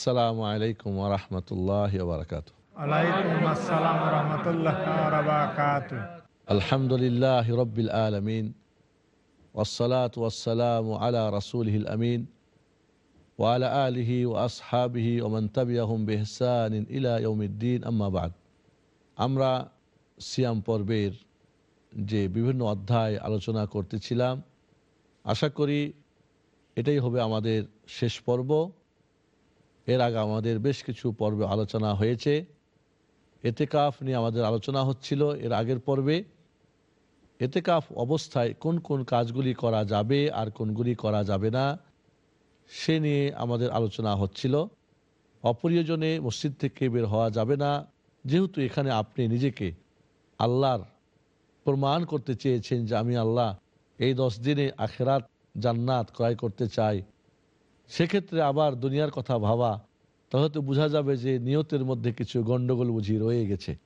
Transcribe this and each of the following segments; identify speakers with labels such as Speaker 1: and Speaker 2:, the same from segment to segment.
Speaker 1: আসসালামু আলাইকুম
Speaker 2: রহমতুল্লাহ বারাকাত
Speaker 1: আলহামদুলিল্লাহ রব্বিল আলমিন ওসলাত ওয়াসালাম আলা রসুলহিল আমিন ওয়ালা আলিহি ও আসহাবিহি ওমন তবিয়াহম বেহসান ইলা ইয়ৌমিদ্দিন আম্মাবাদ আমরা সিয়াম পর্বের যে বিভিন্ন অধ্যায় আলোচনা করতেছিলাম আশা করি এটাই হবে আমাদের শেষ পর্ব। এর আগে আমাদের বেশ কিছু পর্বে আলোচনা হয়েছে। এতেকাফ নিয়ে আমাদের আলোচনা হচ্ছিল এর আগের পর্বে। এতেকাফ অবস্থায় কোন কোন কাজগুলি করা যাবে আর কোনগুলি করা যাবে না, সে নিয়ে আমাদের আলোচনা হচ্ছিল। অপ্রিয়জনে মসজিদ থেকে বের হওয়া যাবে না, যেহেতু এখানে আপনি নিজেকে আল্লাহর প্রমাণ করতে চেয়েছেন যে আমি আল্লাহ, এই দশ দিনে আখেরাত জান্নাত ক্রয় করতে চাই। সেক্ষেত্রে আবার দুনিয়ার কথা ভাবা, তাহলে বোঝা যাবে যে নিয়তের মধ্যে কিছু গণ্ডগোল বুঝি রয়ে গেছে।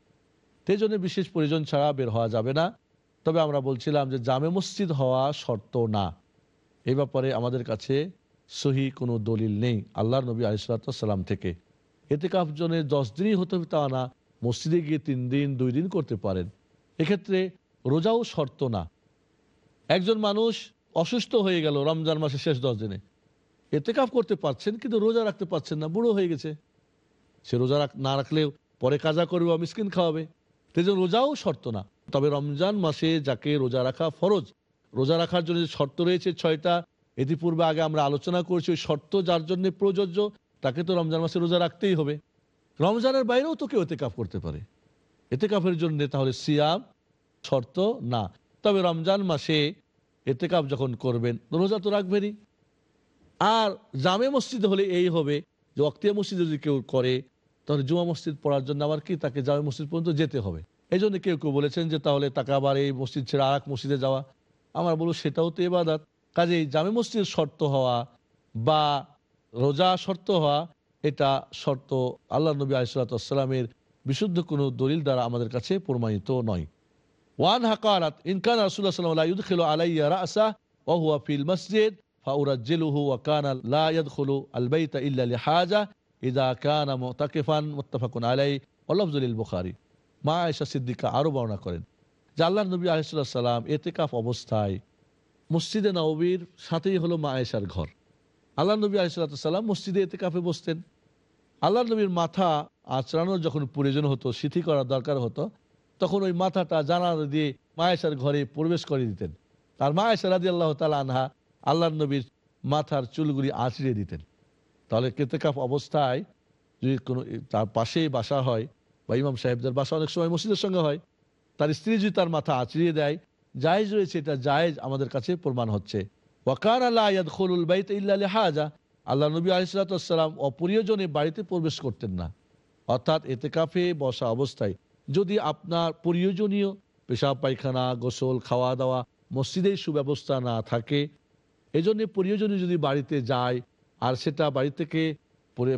Speaker 1: সেই জন্য বিশেষ প্রয়োজন ছাড়া বের হওয়া যাবে না। তবে আমরা বলছিলাম যে জামে মসজিদ হওয়া শর্ত না। এ ব্যাপারে আমাদের কাছে সহি কোনো দলিল নেই আল্লাহর নবী আলিসাল্লাম থেকে। এতে জনে দশ দিনই হতে তা না, মসজিদে গিয়ে তিন দিন, দুই দিন করতে পারেন। এক্ষেত্রে রোজাও শর্ত না। একজন মানুষ অসুস্থ হয়ে গেল রমজান মাসের শেষ দশ দিনে। এতেকাফ করতে পারছেন, কিন্তু রোজা রাখতে পারছেন না, বুড়ো হয়ে গেছে। সে রোজা না রাখলেও পরে কাজা করবে বা মিসকিন খাওয়াবে। জন্য রোজাও শর্ত না। তবে রমজান মাসে যাকে রোজা রাখা ফরজ, রোজা রাখার জন্য যে শর্ত রয়েছে ছয়টা, ইতিপূর্বে আগে আমরা আলোচনা করছি ওই শর্ত যার জন্য প্রযোজ্য, তাকে তো রমজান মাসে রোজা রাখতেই হবে। রমজানের বাইরেও তো কেউ এতেকাফ করতে পারে। এতে এতেকাফের জন্য তাহলে সিয়াম শর্ত না। তবে রমজান মাসে এতে এতেকাফ যখন করবেন, রোজা তো রাখবেনই। আর জামে মসজিদ হলে এই হবে যে অক্তিয়া মসজিদে যদি কেউ করে, তাহলে জুমা মসজিদ পড়ার জন্য আবার কি? তাকে জামে মসজিদ পর্যন্ত যেতে হবে। এই জন্য কেউ কেউ বলেছেন যে তাহলে তাকে আবার এই মসজিদ ছেড়ে আর মসজিদে যাওয়া। আমার বলব সেটাও তো এবাদাত কাজে জামে মসজিদের শর্ত হওয়া বা রোজা শর্ত হওয়া, এটা শর্ত আল্লাহ নবী আলিসাল্লামের বিশুদ্ধ কোনো দলিল দ্বারা আমাদের কাছে প্রমাণিত নয়। ওয়ান হাকারাত ইনকান রাসুল্লাহ সাল্লাম আলাইয়া রাসা ওহুয়া ফিল মসজিদ। ফাউরাজ্জিলুহু ওয়া কানা লা ইয়াদখুলু আল বাইতা ইল্লা লিহাজা ইযা কানা মুতাকিফান মুত্তাফাকুন আলাইহি ওয়া লাফজুল বুখারী। মা আয়েশা সিদ্দিকা আরও বর্ণনা করেন যে আল্লাহ নবী অবস্থায় মসজিদে নববীর সাথেই হলো মা আয়েশার ঘর। আল্লাহ নবী আলিসাল্লাম মসজিদে এতে কাপে বসতেন। আল্লাহ নবীর মাথা আচরানোর যখন প্রয়োজন হতো, সিথি করার দরকার হতো, তখন ওই মাথাটা জানালা দিয়ে মায়েশার ঘরে প্রবেশ করে দিতেন। আর মায়েশা রাজি আল্লাহ তালা আনহা আল্লাহ নবীর মাথার চুলগুলি আঁচড়ে দিতেন। তাহলে কেতেকাফ অবস্থায় যদি কোনো, তার পাশেই বাসা হয়, বা ইমাম সাহেবদের বাসা অনেক সময় মসজিদের সঙ্গে হয়, তার স্ত্রী যদি তার মাথা আঁচড়িয়ে দেয়, জায়েজ রয়েছে, এটা জায়েজ আমাদের কাছে প্রমাণ হচ্ছে। ওয়াকার আল্লাহ খলুল বাইত ইল্লা হাজা আল্লাহ নবী আলিসাল্লাম অপ্রিয়জনে বাড়িতে প্রবেশ করতেন না। অর্থাৎ এতেকাফে বসা অবস্থায় যদি আপনার প্রয়োজনীয় পেশাব পায়খানা, গোসল, খাওয়া দাওয়া মসজিদের সুব্যবস্থা না থাকে এই জন্য প্রয়োজনীয় যদি বাড়িতে যায় আর সেটা বাড়ি থেকে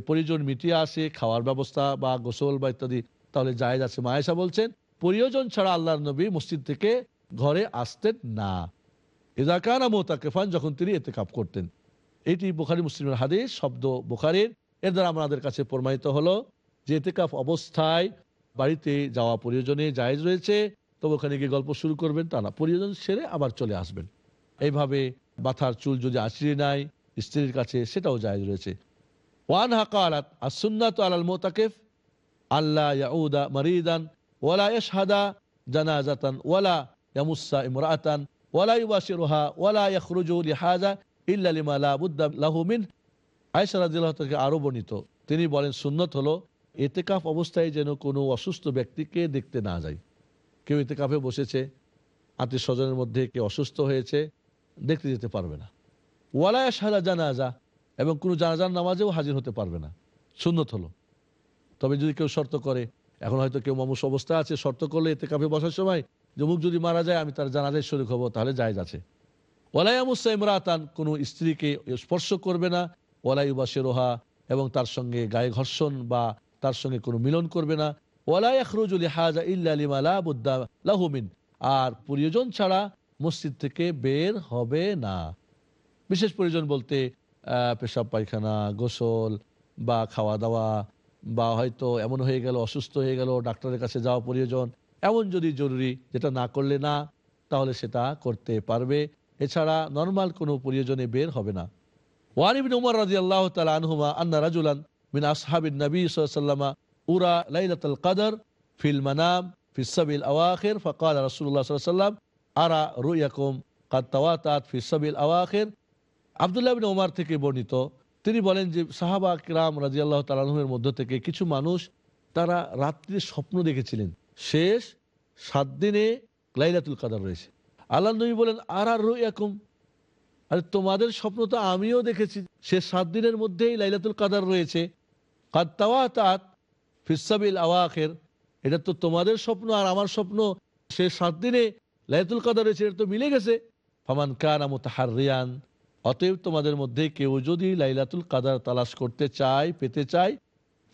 Speaker 1: প্রয়োজন মিটিয়ে আসে, খাওয়ার ব্যবস্থা বা গোসল বা ইত্যাদি, তাহলে জায়েজ আছে। মায়েশা বলছেন, প্রয়োজন ছাড়া আল্লাহ নবী মসজিদ থেকে ঘরে আসতেন না। এদাকানা মোতাকেফান, যখন তিনি এতে কাপ করতেন। এটি বুখারি মুসলিমের হাদিস, শব্দ বুখারির। এর দ্বারা আমাদের কাছে প্রমাণিত হলো যে এতেকাফ অবস্থায় বাড়িতে যাওয়া প্রয়োজনে জায়েজ রয়েছে, তবে ওখানে গিয়ে গল্প শুরু করবেন তা না। প্রয়োজন সেরে আবার চলে আসবেন। এইভাবে মাথার চুল যদি আছড়ে নাই স্ত্রীর কাছে সেটাও জায়েজ রয়েছে। ওয়ান হাকালাত আর সুন্নাত আলাল মোতাকেফ আল্লাহ ইয়াউদা মারিদান, ওয়ালা ইশহাদা জানাজাতান, ওয়ালা ইয়ামুসা ইমরাতান, ওয়ালা ইউবাশিরুহা ওয়ালা ইয়াখরুজু লিহাজা ইল্লা লিমা লা বুদ্দা লাহু মিন। আয়েশা রাদিয়াল্লাহু থেকে আরও বর্ণিত, তিনি বলেন, সুন্নত হলো এতেকাফ অবস্থায় যেন কোনো অসুস্থ ব্যক্তিকে দেখতে না যায়। কেউ এতে কাপে বসেছে আত্মীয় স্বজনের মধ্যে কেউ অসুস্থ হয়েছে দেখতে যেতে পারবে না। ওয়ালায়া সারা জানাজা এবং কোনো জানাজার নামাজেও হাজির হতে পারবে না। সুন্নত হলো। তবে যদি কেউ শর্ত করে, এখন হয়তো কেউ মামুস অবস্থা আছে, শর্ত করলে এতে কাপে বসার সময় যে মুখ যদি মারা যায়, আমি তার জানাজায় শরীর হব, তাহলে জায়জ আছে। ওয়ালায়ামুসা ইমরাতান, কোনো স্ত্রীকে স্পর্শ করবে না ওয়ালাই রোহা এবং তার সঙ্গে গায়ে ঘর্ষণ বা তার সঙ্গে কোনো মিলন করবে না। ওয়ালাই আখরুজুল হাজা ইল্লালিমা লাবুদ্দা লাহুমিন আর প্রিয়জন ছাড়া মসজিদ থেকে বের হবে না। বিশেষ প্রয়োজন বলতে পেশাব, পায়খানা, গোসল বা খাওয়া দাওয়া বা হয়তো এমন হয়ে গেল, অসুস্থ হয়ে গেল, ডাক্তারের কাছে যাওয়া প্রয়োজন, এমন যদি জরুরি যেটা না করলে না, তাহলে সেটা করতে পারবে। এছাড়া নর্মাল কোনো প্রয়োজনে বের হবে না। ওয়ানিবিন উমর রাজি আল্লাহ তালা আনহুমা আন্না রাজুলান মিন আসহাবিন নবী সাল্লামা উরা লাইলাতুল কদর ফিল মানাম ফিসাবিল আওয়াখির ফকাল আলাইহি ওয়াসাল্লাম আরা রুয়াকুম কাদ তাওয়াতাত ফিসাবিল আওয়াখির। আবদুল্লাহ বিন ওমর থেকে বর্ণিত, তিনি বলেন যে সাহাবা কিরাম রাজি আল্লাহ তালাহের মধ্য থেকে কিছু মানুষ তারা রাত্রির স্বপ্ন দেখেছিলেন। শেষ সাত দিনে লাইলাতুল কাদার রয়েছে। আল্লাহ নবী বলেন, আর আর রুয়াকুম আরে, তোমাদের স্বপ্ন তো আমিও দেখেছি। সে সাত দিনের মধ্যেই লাইলাতুল কাদার রয়েছে। কাদ তাওয়াতাত ফিসাবিল আওয়াখের, এটা তো তোমাদের স্বপ্ন আর আমার স্বপ্ন। সে সাত দিনে লাইলাতুল কাদার এটা তো মিলে গেছে। ফামান কান তাহার রিয়ান অতএব তোমাদের মধ্যে কেউ যদি লাইলাতুল কাদার তালাশ করতে চায়, পেতে চায়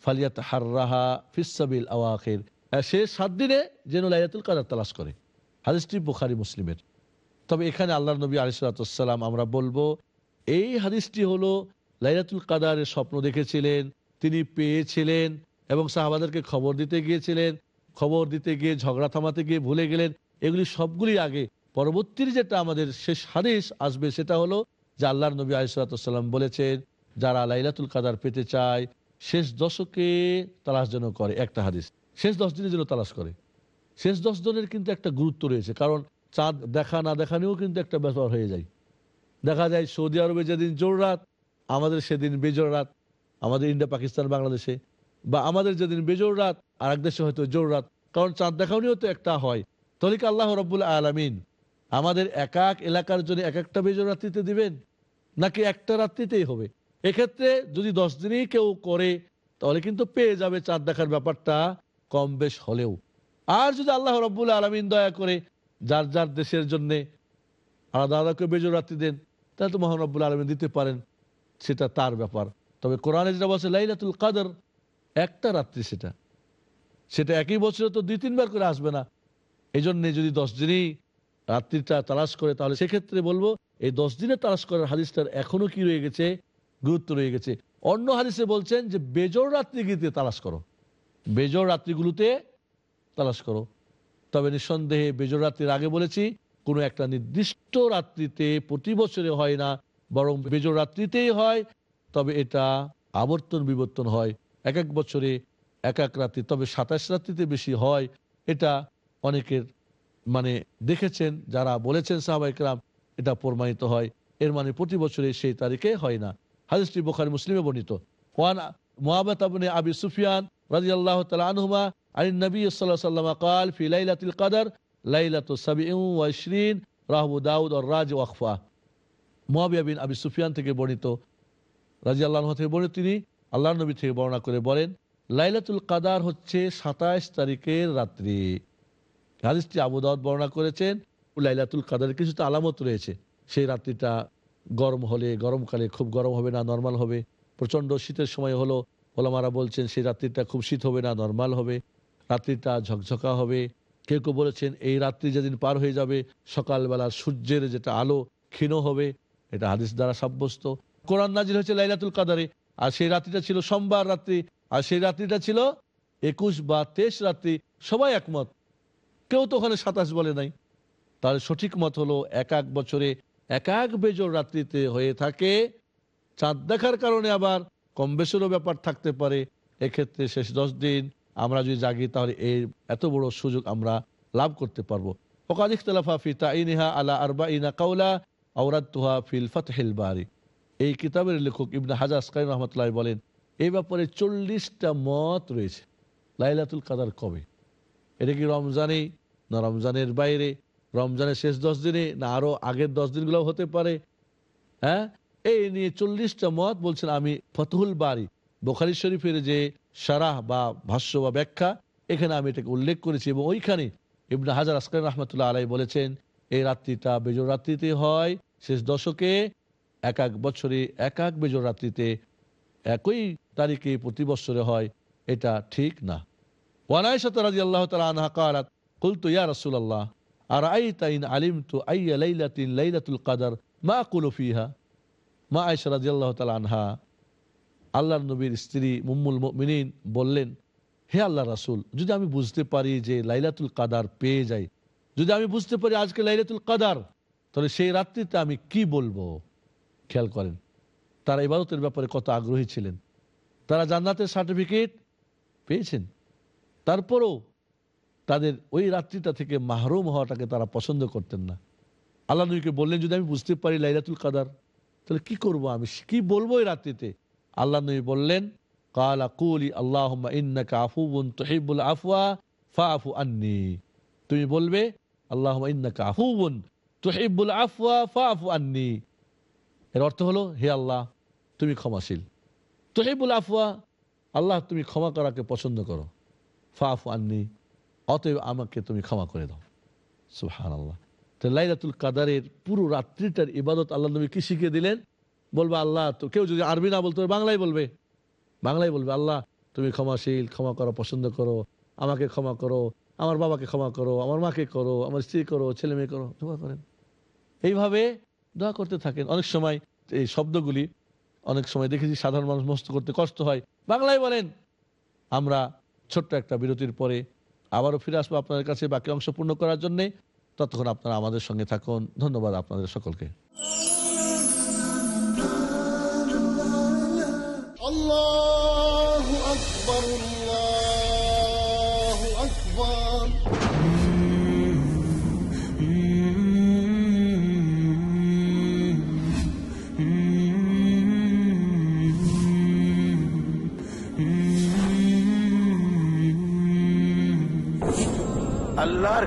Speaker 1: ফালিয়াত হাররাহা ফিসাবিল আওয়াখের সে সাত দিনে যেন লাইলাতুল কাদার তালাশ করে। হাদিসটি বুখারি মুসলিমের। তবে এখানে আল্লাহ নবী আলিসাল্লাম আমরা বলব, এই হাদিসটি হলো লাইলাতুল কাদারের স্বপ্ন দেখেছিলেন, তিনি পেয়েছিলেন এবং সাহাবাদেরকে খবর দিতে গিয়েছিলেন, খবর দিতে গিয়ে ঝগড়া থামাতে গিয়ে ভুলে গেলেন এগুলি সবগুলি আগে, পরবর্তীর যেটা আমাদের শেষ হাদিস আসবে সেটা হলো যে আল্লাহর নবী আলিসাল্লাম বলেছেন, যারা লাইলাতুল কাদার পেতে চায়, শেষ দশকে তালাশ যেন করে। একটা হাদিস, শেষ দশ দিনে যেন তালাশ করে। শেষ দশ দিনের কিন্তু একটা গুরুত্ব রয়েছে, কারণ চাঁদ দেখা না দেখা নিয়েও কিন্তু একটা ব্যাপার হয়ে যায়। দেখা যায় সৌদি আরবে যেদিন জোর রাত, আমাদের সেদিন বেজোর রাত, আমাদের ইন্ডিয়া, পাকিস্তান, বাংলাদেশে, বা আমাদের যেদিন বেজোর রাত আর এক দেশে হয়তো জোর রাত, কারণ চাঁদ দেখাও নিয়েও তো একটা হয়। তাহলে কি আল্লাহ রব্বুল আলমিন আমাদের এক এক এলাকার জন্য এক একটা বেজোর রাত্রিতে দিবেন? নাকি একটা রাত্রিতেই হবে? এক্ষেত্রে যদি দশ দিনই কেউ করে, তাহলে কিন্তু পেয়ে যাবে চাঁদ দেখার ব্যাপারটা কম বেশ হলেও। আর যদি আল্লাহ রব্বুল আলমিন দয়া করে যার যার দেশের জন্যে আলাদা আলাদা করে বেজোর রাত্রি দেন, তাহলে তো মহানব্বুল আলমিন দিতে পারেন। সেটা তার ব্যাপার। তবে কোরআনে যেটা বলছে, লাইলাতুল কাদর, একটা রাত্রি সেটা। সেটা একই বছরে তো দুই তিনবার করে আসবে না। এই জন্যে যদি দশ দিনই রাত্রিটা তালাশ করে, তাহলে সেক্ষেত্রে বলব, এই দশ দিনে তালাশ করার হাদিসটার এখনও কি রয়ে গেছে? গুরুত্ব রয়ে গেছে। অন্য হাদিসে বলছেন যে বেজোর রাত্রিগুলিতে তালাশ করো। বেজোর রাত্রিগুলোতে তালাশ করো। তবে নিঃসন্দেহে বেজোর রাত্রির আগে বলেছি, কোনো একটা নির্দিষ্ট রাত্রিতে প্রতি বছরে হয় না, বরং বেজোর রাত্রিতেই হয়, তবে এটা আবর্তন বিবর্তন হয়। এক এক বছরে এক এক রাত্রি, তবে সাতাশ রাত্রিতে বেশি হয়। এটা অনেকের মানে দেখেছেন, যারা বলেছেন সাহাবাইকরাম এটা প্রমাণিত হয়। এর মানে প্রতি বছরে সেই তারিখে হয় না। হাদিসটি বোখারি মুসলিমে বর্ণিত। ওয়ান মোহাম্মদ আবি সুফিয়ান রাজি আল্লাহ আনহুমা আলী নবী সাল্লাহ সাল্লাম কাল, ফি লাইলাতিল কাদার, লাইলাত সাবিউশরিন রাহবু দাউদ আর রাজ ওয়াকফা মোয়াবিয়া বিন আবি সুফিয়ান থেকে বর্ণিত। রাজি আল্লাহ থেকে বর্ণিত তিনি আল্লাহ নবী থেকে বর্ণনা করে বলেন, লাইলাতুল কাদার হচ্ছে সাতাইশ তারিখের রাত্রি। হাদিসটি আবু দাউদ বর্ণনা করেছেন, লাইলাতুল কাদারের কিছু তো আলামত রয়েছে। সেই রাত্রিটা গরম হলে গরমকালে খুব গরম হবে না, নর্মাল হবে। প্রচণ্ড শীতের সময় হলো, ওলামারা বলছেন সেই রাত্রিটা খুব শীত হবে না, নর্মাল হবে। রাত্রিটা ঝকঝকা হবে। কেউ কেউ বলেছেন এই রাত্রি যেদিন পার হয়ে যাবে, সকালবেলা সূর্যের যেটা আলো ক্ষীণ হবে। এটা হাদিস দ্বারা সাব্যস্ত। কোরআন নাজির হয়েছে লাইলাতুল কাদারে। আর সেই রাত্রিটা ছিল সোমবার রাত্রি। আর সেই রাত্রিটা ছিল একুশ বা তেইশ রাত্রি। সবাই একমত। কেউ তো ওখানে সাতাশ বলে নাই। তার সঠিক মত হলো এক এক বছরে এক এক বেজোর রাত্রিতে হয়ে থাকে। চাঁদ দেখার কারণে আবার কম বেশিরও ব্যাপার থাকতে পারে। এক্ষেত্রে শেষ দশ দিন আমরা যদি জাগি, তাহলে এই এত বড় সুযোগ আমরা লাভ করতে পারব। ফকাদ ইখতলাফা ফি তাইনিহা আলা আরবা ইনা কাউলা আওরাতুহা ফিল ফাতহিল বারি। এই কিতাবের লেখক ইবনে হাজার আসকাই রহমতুল্লাহ বলেন এই ব্যাপারে চল্লিশটা মত রয়েছে। লাইলাতুল কাদার কবে? এটা কি রমজানেই না রমজানের বাইরে, রমজানের শেষ দশ দিনে, না আরও আগের দশ দিনগুলো হতে পারে। হ্যাঁ? এই নিয়ে চল্লিশটা মত বলছেন আমি ফতহুল বাড়ি বোখারি শরীফের যে সারাহ বা ভাষ্য বা ব্যাখ্যা, এখানে আমি এটাকে উল্লেখ করেছি এবং ওইখানে ইবন হাজার আসকান রহমতুল্লাহ আলাই বলেছেন এই রাত্রিটা বেজোর রাত্রিতে হয়, শেষ দশকে এক এক বছরে এক এক বেজোর রাত্রিতে একই তারিখে প্রতি বছরে হয়, এটা ঠিক না। ওয়ানায় সতরাজি আল্লাহ তালা আনহা কালাত কুলতু ইয়া রসুল্লাহ আর আই তাইন আলিম তু আইয়া লাইলাতিন লাইলাতুল কাদার মা কুলুফিহা মা আয়সা রাজিয়াল্লাহ তাল আনহা আল্লাহ নবীর স্ত্রী মুম্মুল মিনীন বললেন, হে আল্লাহ রাসুল, যদি আমি বুঝতে পারি যে লাইলাতুল কাদার পেয়ে যাই, যদি আমি বুঝতে পারি আজকে লাইলাতুল কাদার, তাহলে সেই রাত্রিতে আমি কি বলব? খেয়াল করেন, তারা ইবাদতের ব্যাপারে কত আগ্রহী ছিলেন। তারা জান্নাতের সার্টিফিকেট পেয়েছেন। তারপরও তাদের ওই রাত্রিটা থেকে মাহরুম হওয়াটাকে তারা পছন্দ করতেন না। আল্লাহ নবীকে বললেন, যদি আমি বুঝতে পারি লাইলাতুল কাদার, তাহলে কি করব আমি? কি বলব এই রাত্রিতে? আল্লাহ নবী বললেন, কালা কুলি আল্লাহ ইন্নাকা আফুবুন তহিবুল আফওয়া ফাফু আন্নি। তুমি বলবে আল্লাহ ইন্নাকা আফুবুন তহিবুল আফওয়া ফাফু আন্নি। এর অর্থ হলো, হে আল্লাহ, তুমি ক্ষমাশীল। তহিবুল আফওয়া, আল্লাহ তুমি ক্ষমা করাকে পছন্দ করো। ফাফু আন্নি। অতএব আমাকে তুমি ক্ষমা করে দাও। সুহান আল্লাহ তো লাইলাতুল কাদারের পুরো রাত্রিটার ইবাদত আল্লাহ নবী কি শিখিয়ে দিলেন? বলবে, আল্লাহ, তো কেউ যদি আরবি না বলতে বাংলায় বলবে। বাংলায় বলবে, আল্লাহ, তুমি ক্ষমাশীল, ক্ষমা করো পছন্দ করো, আমাকে ক্ষমা করো, আমার বাবাকে ক্ষমা করো, আমার মাকে করো, আমার স্ত্রী করো, ছেলে মেয়ে করো দোয়া করেন। এইভাবে দোয়া করতে থাকেন। অনেক সময় এই শব্দগুলি, অনেক সময় দেখেছি সাধারণ মানুষ মস্ত করতে কষ্ট হয়। বাংলায় বলেন, আমরা ছোট্ট একটা বিরতির পরে আবারও ফিরে আসব আপনাদের কাছে বাকি অংশ পূর্ণ করার জন্যে। ততক্ষণ আপনারা আমাদের সঙ্গে থাকুন। ধন্যবাদ আপনাদের সকলকে।
Speaker 3: আল্লাহ
Speaker 4: আকবর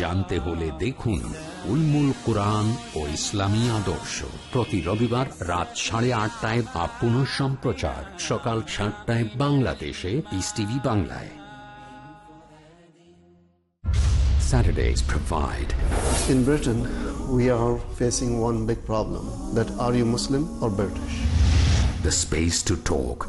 Speaker 5: জানতে হলে দেখুন উলমুল কোরআন ও ইসলামী আদর্শ প্রতি রবিবার রাত সাড়ে আটটায় বা পুনঃ সম্প্রচার সকাল সাতটায় বাংলাদেশে পিস টিভি বাংলায় Saturdays provide
Speaker 6: In Britain, we are facing one big problem that are you Muslim or British?
Speaker 5: the space to talk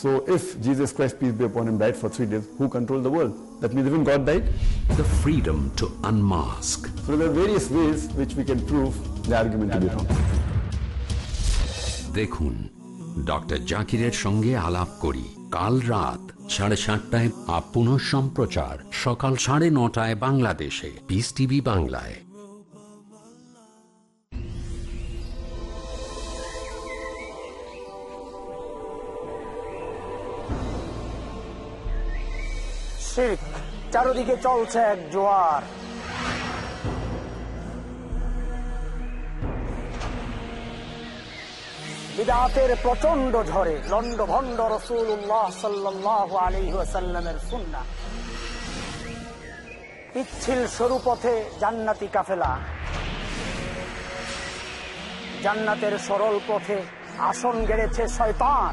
Speaker 7: so if Jesus Christ, peace be upon him, died for three days, who controlled the world? That means even God died?
Speaker 5: the freedom to unmask
Speaker 7: So there are various ways which we can prove the argument to be wrong.
Speaker 5: দেখুন doctor জাকিরের সঙ্গে আলাপ করি কাল রাত সাড়ে সাতটায় up পুনঃ সম্প্রচার সকাল সাড়ে নটায় বাংলাদেশে পিস টিভি বাংলায়
Speaker 8: শিখ চারদিকে চলছে এক জোয়ার। বিদাতের প্রচণ্ড ঝড়ে লন্ড ভন্ড রসুল্লাহ সাল্লাহ আলী সাল্লামের সুন্না পিচ্ছিল সরু পথে জান্নাতি কাফেলা। জান্নাতের সরল পথে আসন গেড়েছে শয়তান।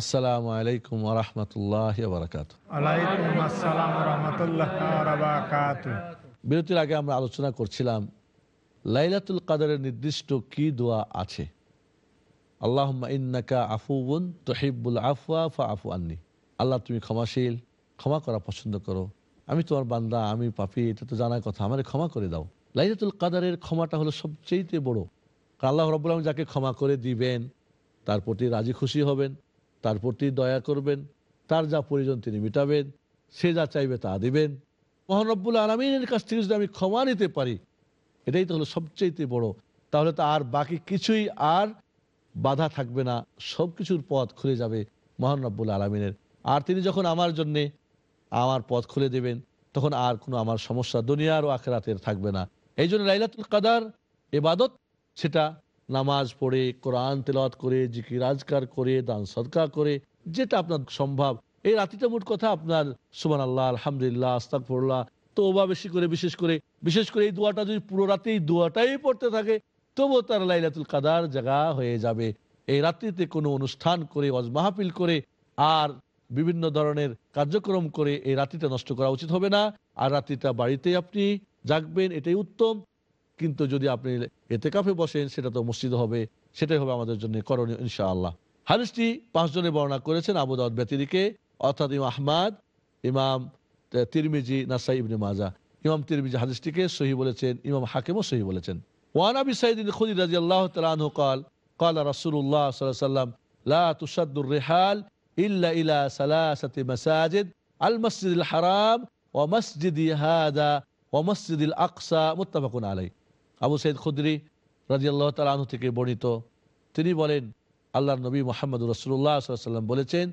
Speaker 1: আসসালামু আলাইকুম
Speaker 2: রহমতুল্লাহ বারাকাত
Speaker 1: বিরতির আগে আমরা আলোচনা করছিলাম লাইলাতুল কাদারের নির্দিষ্ট কি দোয়া আছে? আল্লাহ ইন্নাকা আফুবুন তহিবুল আফওয়া ফা আফু আন্নি। আল্লাহ তুমি ক্ষমাশীল ক্ষমা করা পছন্দ করো। আমি তোমার বান্দা আমি পাপি এটা তো জানার কথা আমারে ক্ষমা করে দাও। লাইলাতুল কাদারের ক্ষমাটা হলো সবচেয়ে বড়। আল্লাহ রব্বুল আলম যাকে ক্ষমা করে দিবেন তার প্রতি রাজি খুশি হবেন। তার প্রতি দয়া করবেন, তার যা প্রয়োজন তিনি মিটাবেন, সে যা চাইবে তা দিবেন। মহানব্বুল আলমিনের কাছ থেকে যদি আমি ক্ষমা নিতে পারি, এটাই তো হলো সবচেয়ে বড়। তাহলে তো আর বাকি কিছুই আর বাধা থাকবে না সব কিছুর পথ খুলে যাবে মহানব্বুল আলমিনের। আর তিনি যখন আমার জন্যে আমার পথ খুলে দেবেন, তখন আর কোনো আমার সমস্যা দুনিয়ার ও আখেরাতের থাকবে না। এই জন্য লাইলাতুল কাদার এবাদত, সেটা নামাজ পড়ে, কোরআন তেলাওয়াত করে, জিকির, আজকার করে, দান, সদকা করে, যেটা আপনার সম্ভব। এই রাতিটা মোট কথা আপনার সুমান আল্লাহ আলহামদুলিল্লাহ আস্তাকফরুল্লাহ তো ওবা বেশি করে, বিশেষ করে বিশেষ করে এই দোয়াটা যদি পুরো রাতে এই দোয়াটাই পড়তে থাকে, তবুও তার লাইলাতুল কাদার জায়গা হয়ে যাবে। এই রাত্রিতে কোনো অনুষ্ঠান করে, ওয়াজ মাহফিল করে, আর বিভিন্ন ধরনের কার্যক্রম করে এই রাত্রিটা নষ্ট করা উচিত হবে না। আর রাত্রিটা বাড়িতে আপনি জাগবেন, এটাই উত্তম। কিন্তু যদি আপনি এতে কাফে বসেন, সেটা তো মসজিদ হবে, সেটাই হবে আমাদের জন্য করণীয় ইনশা আল্লাহ হারিসটি পাঁচজনে বর্ণনা করেছেন আবুদাউদ ব্যতিরিকে, অর্থাৎ ইমাম আহমাদ, ইমাম তিরমিজি, নাসাই ইবনে মাজা। ইমাম তিরমিজি হাদিসটিকে সহি বলেছেন, ইমাম হাকিমও সহি বলেছেন। ওয়ান আবি সাইদিন খুদি রাজি আল্লাহ তালু কাল কাল রাসুল্লাহ সাল্লাম লা তুসাদুর রেহাল ইল্লা ইলা সালাসাতি মাসাজিদ আল মসজিদ হারাম ও মসজিদ হাদা ও মসজিদ আকসা মুত্তাফাকুন আলাই আবু সৈয়দ খুদ্রি রাজি আল্লাহ তালু থেকে বর্ণিত। তিনি বলেন আল্লাহ নবী মোহাম্মদ রসুল্লাহ সাল্লাম বলেছেন,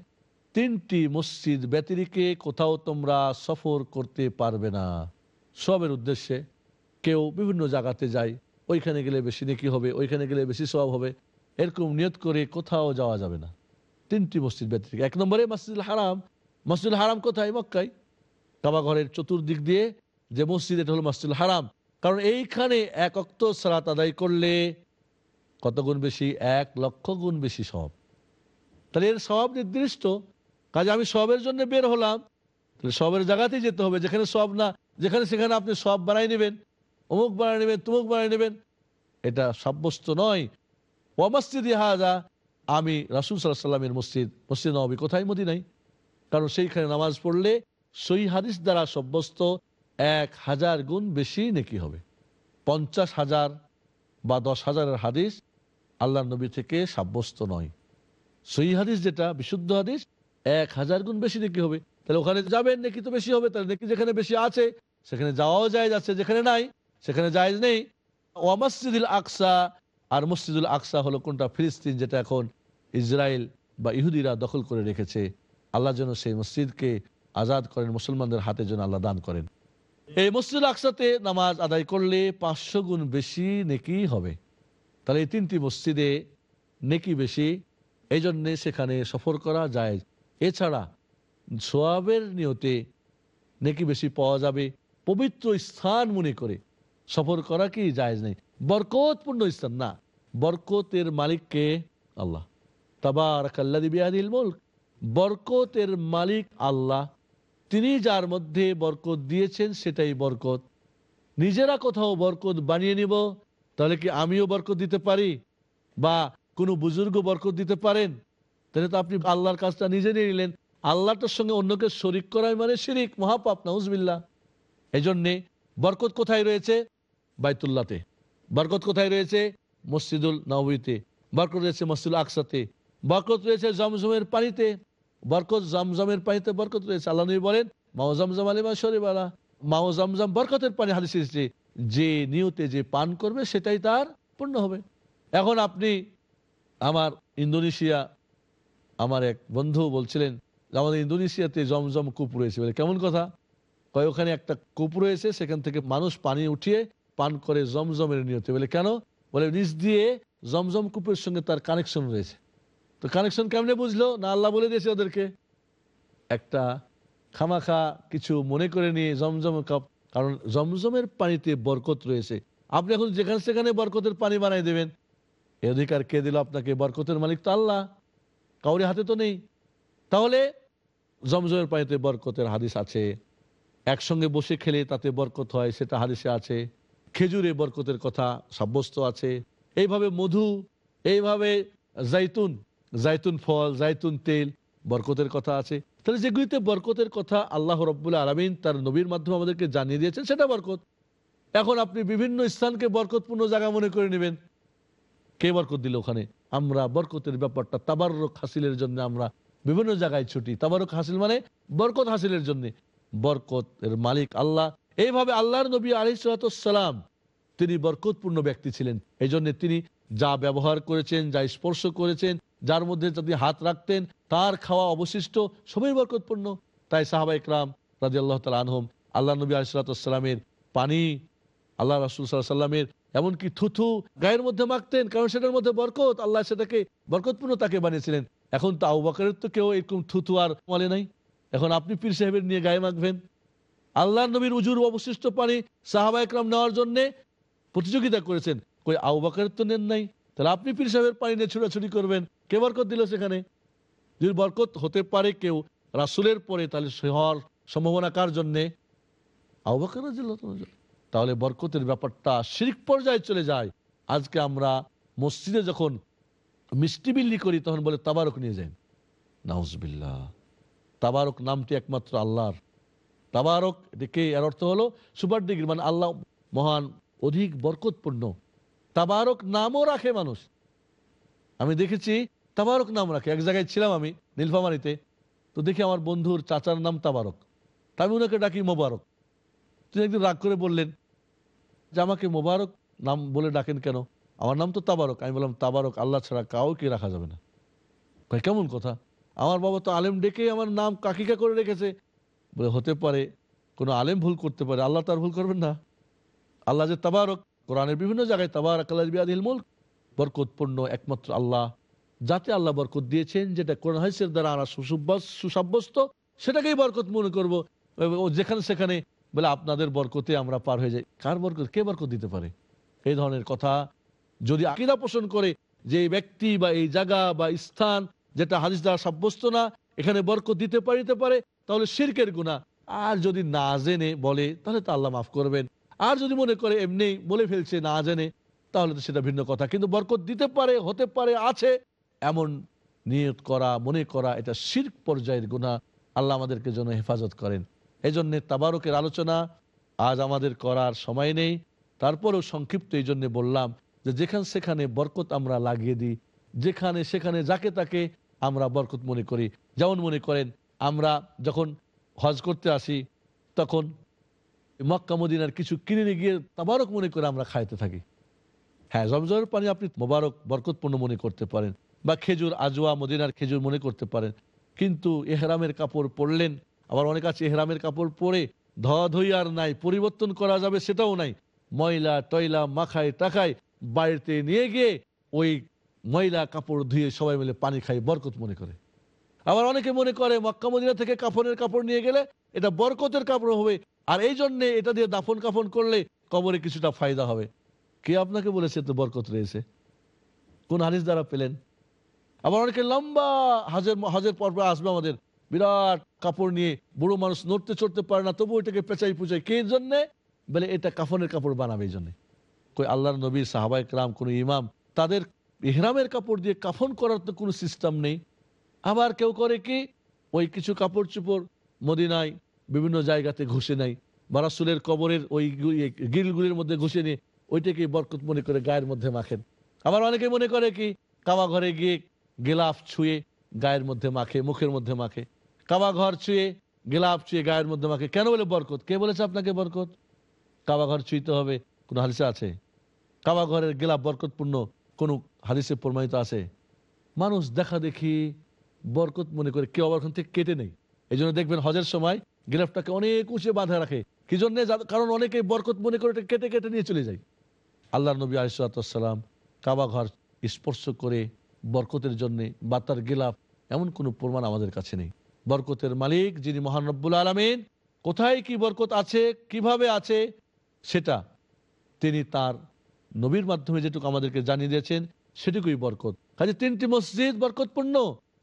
Speaker 1: তিনটি মসজিদ ব্যতিরিকে কোথাও তোমরা সফর করতে পারবে না। সবের উদ্দেশ্যে কেউ বিভিন্ন জায়গাতে যায়, ওইখানে গেলে বেশি নেকি হবে, ওইখানে গেলে বেশি সব হবে, এরকম নিয়ত করে কোথাও যাওয়া যাবে না। তিনটি মসজিদ ব্যতিরিক। এক নম্বরে মসজিদুল হারাম। মসজিদুল হারাম কোথায়? মক্কায়। কাবা ঘরের চতুর্দিক দিয়ে যে মসজিদ, এটা হলো মসজিদুল হারাম। কারণ এইখানে এক অক্ত সালাত আদায় করলে কত গুণ বেশি? এক লক্ষ গুণ বেশি সব। তাহলে এর সব নির্দিষ্ট। কাজে আমি সবের জন্য বের হলাম। তাহলে সবের জায়গাতেই যেতে হবে। যেখানে সব না, যেখানে সেখানে আপনি সব বানাই নেবেন। অমুক বানাই নেবেন, তুমুক বানাই নেবেন। এটা সাব্যস্ত নয়। ও মসজিদ ইহাজা আমি রাসুল সাল্লাহ সাল্লামের মসজিদ মসজিদ নবী কোথায়? মদি নাই কারণ সেইখানে নামাজ পড়লে সই হাদিস দ্বারা সাব্যস্ত। এক হাজার গুণ বেশি নেকি হবে। পঞ্চাশ হাজার বা দশ হাজারের হাদিস আল্লাহ নবী থেকে সাব্যস্ত নয়। সই হাদিস যেটা, বিশুদ্ধ হাদিস, এক হাজার গুণ বেশি নেকি হবে। তাহলে ওখানে যাবেন, নেকি তো বেশি হবে, তাহলে নেকি যেখানে বেশি আছে, সেখানে যাওয়াও যায় যাচ্ছে যেখানে নাই, সেখানে জায়জ নেই। ও মসজিদুল আকসা, আর মসজিদুল আকসা হলো কোনটা? ফিলিস্তিন, যেটা এখন ইসরায়েল বা ইহুদিরা দখল করে রেখেছে। আল্লাহ যেন সেই মসজিদকে আজাদ করেন, মুসলমানদের হাতে যেন আল্লাহ দান করেন। এই মসজিদ আকসাতে নামাজ আদায় করলে পাঁচশো গুণ বেশি নেকি হবে। তাহলে এই তিনটি মসজিদে নেকি বেশি এই জন্যে সেখানে সফর করা যায়। এছাড়া সোয়াবের নিয়তে নেকি বেশি পাওয়া যাবে। পবিত্র স্থান মনে করে সফর করা কি জায়জ নেই। বরকতপূর্ণ স্থান না। বরকতের মালিককে আল্লাহ। তাবার কাল্লা কাল্লাদিবিয়াদিল মুল্ক। বরকতের মালিক আল্লাহ। তিনি যার মধ্যে বরকত দিয়েছেন, সেটাই বরকত। নিজেরা কোথাও বরকত বানিয়ে নিব, তাহলে কি আমিও বরকত দিতে পারি? বা কোনো বুজুর্গ বরকত দিতে পারেন? তাহলে তো আপনি আল্লাহর কাজটা নিজে নিয়ে নিলেন। আল্লাহটার সঙ্গে অন্যকে শরিক করাই মানে শিরিক, মহাপাপ নাউজবিল্লা এই জন্যে বরকত কোথায় রয়েছে? বাইতুল্লাতে। বরকত কোথায় রয়েছে? মসজিদুল নবীতে। বরকত রয়েছে মসজিদুল আকসাতে। বরকত রয়েছে জমজমের পানিতে। বরকত জমজমের পানিতে বরকত রয়েছে। আল্লাহ নবী বলেন, মাও জমজম আলী মা শরীফালা মাও জমজম বরকতের পানি হাদিস এসেছে, যে নিয়তে যে পান করবে, সেটাই তার পূর্ণ হবে। এখন আপনি আমার ইন্দোনেশিয়া, আমার এক বন্ধু বলছিলেন আমাদের ইন্দোনেশিয়াতে জমজম কূপ রয়েছে বলে। কেমন কথা? কয়, ওখানে একটা কূপ রয়েছে, সেখান থেকে মানুষ পানি উঠিয়ে পান করে জমজমের নিয়তে। বলে, কেন? বলে, নিচ দিয়ে জমজম কূপের সঙ্গে তার কানেকশন রয়েছে। তো কানেকশন কেমনে বুঝলো? না আল্লাহ বলে দিয়েছে ওদেরকে? একটা খামাখা কিছু মনে করে নিয়ে জমজম কাপ, কারণ জমজমের পানিতে বরকত রয়েছে। আপনি এখন যেখানে সেখানে বরকতের পানি বানাই দেবেন। এ অধিকার কে দিল আপনাকে? বরকতের মালিক তো আল্লাহ। কাউরি হাতে তো নেই। তাহলে জমজমের পানিতে বরকতের হাদিস আছে। একসঙ্গে বসে খেলে তাতে বরকত হয়, সেটা হাদিসে আছে। খেজুরে বরকতের কথা সাব্যস্ত আছে। এইভাবে মধু, এইভাবে জাইতুন জাইতুন ফল, জাইতুন তেল, বরকতের কথা আছে। তাহলে যেগুলিতে বরকতের কথা আল্লাহ রব্বুল আলমিন তার নবীর মাধ্যমে আমাদেরকে জানিয়ে দিয়েছেন, সেটা বরকত। এখন আপনি বিভিন্ন স্থানকে বরকতপূর্ণ জায়গা মনে করে নেবেন। কে বরকত দিল ওখানে? আমরা বরকতের ব্যাপারটা তাবারক হাসিলের জন্য আমরা বিভিন্ন জায়গায় ছুটি। তাবারক হাসিল মানে বরকত হাসিলের জন্য। বরকতের মালিক আল্লাহ। এইভাবে আল্লাহর নবী আলী সালাম, তিনি বরকতপূর্ণ ব্যক্তি ছিলেন। এই জন্য তিনি যা ব্যবহার করেছেন, যা স্পর্শ করেছেন যার মধ্যে যদি হাত রাখতেন, তার খাওয়া অবশিষ্ট সবই বরকতপূর্ণ। তাই সাহাবা ইকরাম রাজি আল্লাহ তালা আনহম, আল্লাহ নবী আলিসাল্লামের পানি, আল্লাহ রাসুল সাল্লামের এমনকি থুথু গায়ের মধ্যে মাখতেন, কারণ সেটার মধ্যে বরকত, আল্লাহ সেটাকে বরকতপূর্ণ তাকে বানিয়েছিলেন। এখন তো আউ তো কেউ এরকম থুথু আর মলে নাই। এখন আপনি পীর সাহেবের নিয়ে গায়ে মাখবেন। আল্লাহ নবীর উজুর অবশিষ্ট পানি সাহাবা একরাম নেওয়ার জন্য প্রতিযোগিতা করেছেন। কই আউ তো নেন নাই। তাহলে আপনি পীর সাহেবের পানি নিয়ে ছুটাছুটি করবেন। কে বরকত দিল সেখানে? যদি বরকত হতে পারে কেউ রাসুলের পরে, তাহলে সে হওয়ার সম্ভাবনা কার জন্যে? তাহলে বরকতের ব্যাপারটা শিরিক পর্যায়ে চলে যায়। আজকে আমরা মসজিদে যখন মিষ্টি বিল্লি করি, তখন বলে তাবারক নিয়ে যান নাউজবিল্লা তাবারক নামটি একমাত্র আল্লাহর। তাবারক এটাকে, এর অর্থ হলো সুপার ডিগ্রি মানে আল্লাহ মহান, অধিক বরকতপূর্ণ। তাবারক নামও রাখে মানুষ। আমি দেখেছি তাবারক নাম রাখে, এক জায়গায় ছিলাম আমি, নীলফামারিতে। তো দেখি আমার বন্ধুর চাচার নাম তাবারক। আমি ওনাকে ডাকি মোবারক। তিনি একদিন রাগ করে বললেন, যে আমাকে মোবারক নাম বলে ডাকেন কেন? আমার নাম তো তাবারক। আমি বললাম, তাবারক আল্লাহ ছাড়া কাউকে রাখা যাবে না। কয় কেমন কথা? আমার বাবা তো আলেম ডেকে আমার নাম কাকিকা করে রেখেছে। বলে, হতে পারে কোনো আলেম ভুল করতে পারে, আল্লাহ তার ভুল করবেন না। আল্লাহ যে তাবারক, কোরআনের বিভিন্ন জায়গায় তাবারক আল্লাহ বিআদিল মুল বরকতপূর্ণ একমাত্র আল্লাহ। যাতে আল্লাহ বরকত দিয়েছেন, যেটা কোরআন হাইসের দ্বারা আমরা সুসাব্যস্ত, সেটাকেই বরকত মনে করব। ও যেখানে সেখানে বলে আপনাদের বরকতে আমরা পার হয়ে যাই। কার বরকত? কে বরকত দিতে পারে? এই ধরনের কথা যদি আকিরা পোষণ করে যে এই ব্যক্তি বা এই জায়গা বা স্থান যেটা হাদিস দ্বারা সাব্যস্ত না, এখানে বরকত দিতে পারিতে পারে, তাহলে শিরকের গুণা আর যদি না জেনে বলে, তাহলে তো আল্লাহ মাফ করবেন। আর যদি মনে করে এমনি বলে ফেলছে না জেনে, তাহলে তো সেটা ভিন্ন কথা। কিন্তু বরকত দিতে পারে, হতে পারে, আছে। এমন নিয়ত করা, মনে করা, এটা শির্ক পর্যায়ের গুণা আল্লাহ আমাদেরকে যেন হেফাজত করেন। এই জন্যে তাবারকের আলোচনা আজ আমাদের করার সময় নেই। তারপরেও সংক্ষিপ্ত এই জন্যে বললাম যে যেখানে সেখানে বরকত আমরা লাগিয়ে দিই, যেখানে সেখানে যাকে তাকে আমরা বরকত মনে করি। যেমন মনে করেন, আমরা যখন হজ করতে আসি, তখন মক্কা, মদিনার কিছু কিনে নিয়ে গিয়ে তাবারক মনে করে আমরা খাইতে থাকি। হ্যাঁ জমজমের পানি আপনি মোবারক, বরকতপূর্ণ মনে করতে পারেন। বা খেজুর আজোয়া মদিনার খেজুর মনে করতে পারেন। কিন্তু এহরামের কাপড় পরলেন, আবার অনেক আছে এহরামের কাপড় পরে ধোয়া ধুই আর নাই, পরিবর্তন করা যাবে সেটাও নাই। ময়লা, টয়লা, মাখায় টাকায় বাড়িতে নিয়ে গিয়ে ওই ময়লা কাপড় ধুয়ে সবাই মিলে পানি খাই বরকত মনে করে। আবার অনেকে মনে করে মক্কা মদিনা থেকে কাফনের কাপড় নিয়ে গেলে এটা বরকতের কাপড় হবে, আর এই জন্যে এটা দিয়ে দাফন কাফন করলে কবরে কিছুটা ফায়দা হবে। কে আপনাকে বলেছে তো বরকত রয়েছে? কোন হানিস দ্বারা পেলেন? আবার অনেকে লম্বা হাজের হাজের পর্ব আসবে আমাদের। বিরাট কাপড় নিয়ে বুড়ো মানুষ নড়তে চড়তে পারে না তবু ওইটাকে পেঁচাই পুচাই কে জন্যে? বলে এটা কাফনের কাপড় বানাবে এই জন্যে। কই আল্লাহর নবী সাহাবাই রাম কোনো ইমাম, তাদের ইহরামের কাপড় দিয়ে কাফন করার তো কোনো সিস্টেম নেই। আবার কেউ করে কি? ওই কিছু কাপড় চুপড় মদিনায় বিভিন্ন জায়গাতে ঘষে নেয়। বারাসুলের কবরের ওই গিলগুলির মধ্যে ঘষে নিয়ে ওইটাকে বরকত মনে করে গায়ের মধ্যে মাখেন। আবার অনেকে মনে করে কি, কাবা ঘরে গিয়ে গেলাফ ছুঁয়ে গায়ের মধ্যে মাখে, মুখের মধ্যে মাখে। কাবা ঘর ছুঁয়ে গেলাপ ছুঁয়ে গায়ের মধ্যে মাখে। কেন বলে বরকত? কে বলেছে আপনাকে বরকত? কাবা ঘর ছুঁইতে হবে, কোনো হাদিসে আছে? কাবা ঘরের গেলাপ বরকতপূর্ণ কোনো হালিসে প্রমাণিত আছে? মানুষ দেখা দেখি বরকত মনে করে কেউ আবার ওখান থেকে কেটে নেই এই জন্য দেখবেন হজের সময় গিলাফটাকে অনেক উঁচে বাঁধা রাখে। কি জন্য? কারণ অনেকে বরকত মনে করে কেটে কেটে নিয়ে চলে যায়। আল্লাহ নবী আলিসাল্লাম কাবা ঘর স্পর্শ করে বরকতের জন্য বা তার গিলাফ, এমন কোনো প্রমাণ আমাদের কাছে নেই। বরকতের মালিক যিনি মহানব্বুল আলমিন, কোথায় কি বরকত আছে, কীভাবে আছে, সেটা তিনি তার নবীর মাধ্যমে যেটুকু আমাদেরকে জানিয়ে দিয়েছেন, সেটুকুই বরকত। কাজে তিনটি মসজিদ বরকতপূর্ণ,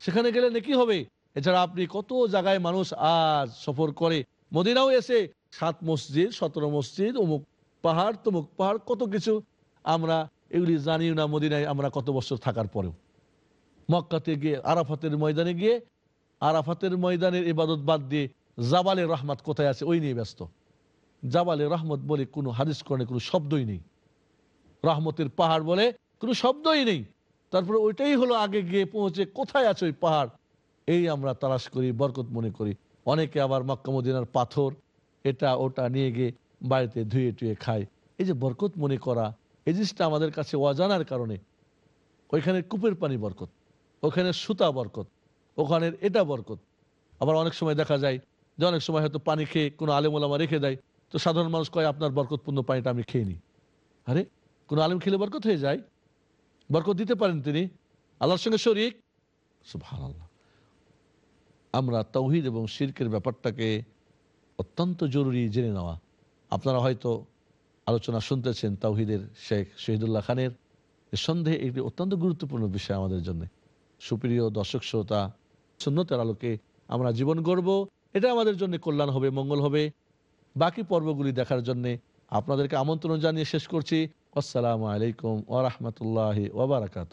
Speaker 1: সেখানে গেলে নাকি হবে? এছাড়া আপনি কত জায়গায় মানুষ আজ সফর করে, মদিনাও এসে সাত মসজিদ, সতেরো মসজিদ, অমুক পাহাড়, তমুক পাহাড়, কত কিছু আমরা এগুলি জানিও না, মদিনায় আমরা কত বছর থাকার পরেও। মক্কাতে গিয়ে, আরাফাতের ময়দানে গিয়ে, আরাফাতের ময়দানের ইবাদত বাদ দিয়ে জাবালে রহমত কোথায় আছে? ওই নিয়ে ব্যস্ত। জাবালে রহমত বলে কোনো হাদিস করণে কোনো শব্দই নেই। রহমতের পাহাড় বলে কোনো শব্দই নেই। তারপরে ওইটাই হলো আগে গিয়ে পৌঁছে কোথায় আছে ওই পাহাড়? এই আমরা তালাশ করি, বরকত মনে করি। অনেকে আবার মক্কা মদিনার পাথর, এটা ওটা নিয়ে গিয়ে বাড়িতে ধুয়ে টুয়ে খায়। এই যে বরকত মনে করা, এই জিনিসটা আমাদের কাছে অজানার কারণে। ওইখানে কূপের পানি বরকত। ওখানে সুতা বরকত, ওখানের এটা বরকত। আবার অনেক সময় দেখা যায় যে অনেক সময় হয়তো পানি খেয়ে কোনো আলেমোলামা রেখে দেয়, তো সাধারণ মানুষ কয়, আপনার বরকতপূর্ণ পানিটা আমি খেয়ে নিই। আরে, কোনো আলেম খেলে বরকত হয়ে যায়? বরকত দিতে পারেন তিনি। আল্লাহর সঙ্গে শরিক? ভালো আল্লাহ আমরা তৌহিদ এবং শির্কের ব্যাপারটাকে অত্যন্ত জরুরি জেনে নেওয়া। আপনারা হয়তো আলোচনা শুনতেছেন তাওহিদের শেখ শহীদুল্লাহ খানের। সন্দেহে একটি অত্যন্ত গুরুত্বপূর্ণ বিষয় আমাদের জন্য। সুপ্রিয় দর্শক শ্রোতা শূন্যতার আলোকে আমরা জীবন গড়ব। এটা আমাদের জন্য কল্যাণ হবে, মঙ্গল হবে। বাকি পর্বগুলি দেখার জন্য আপনাদেরকে আমন্ত্রণ জানিয়ে শেষ করছি। আসসালামু আলাইকুম ওরহমতুল্লাহ ওবরাকাত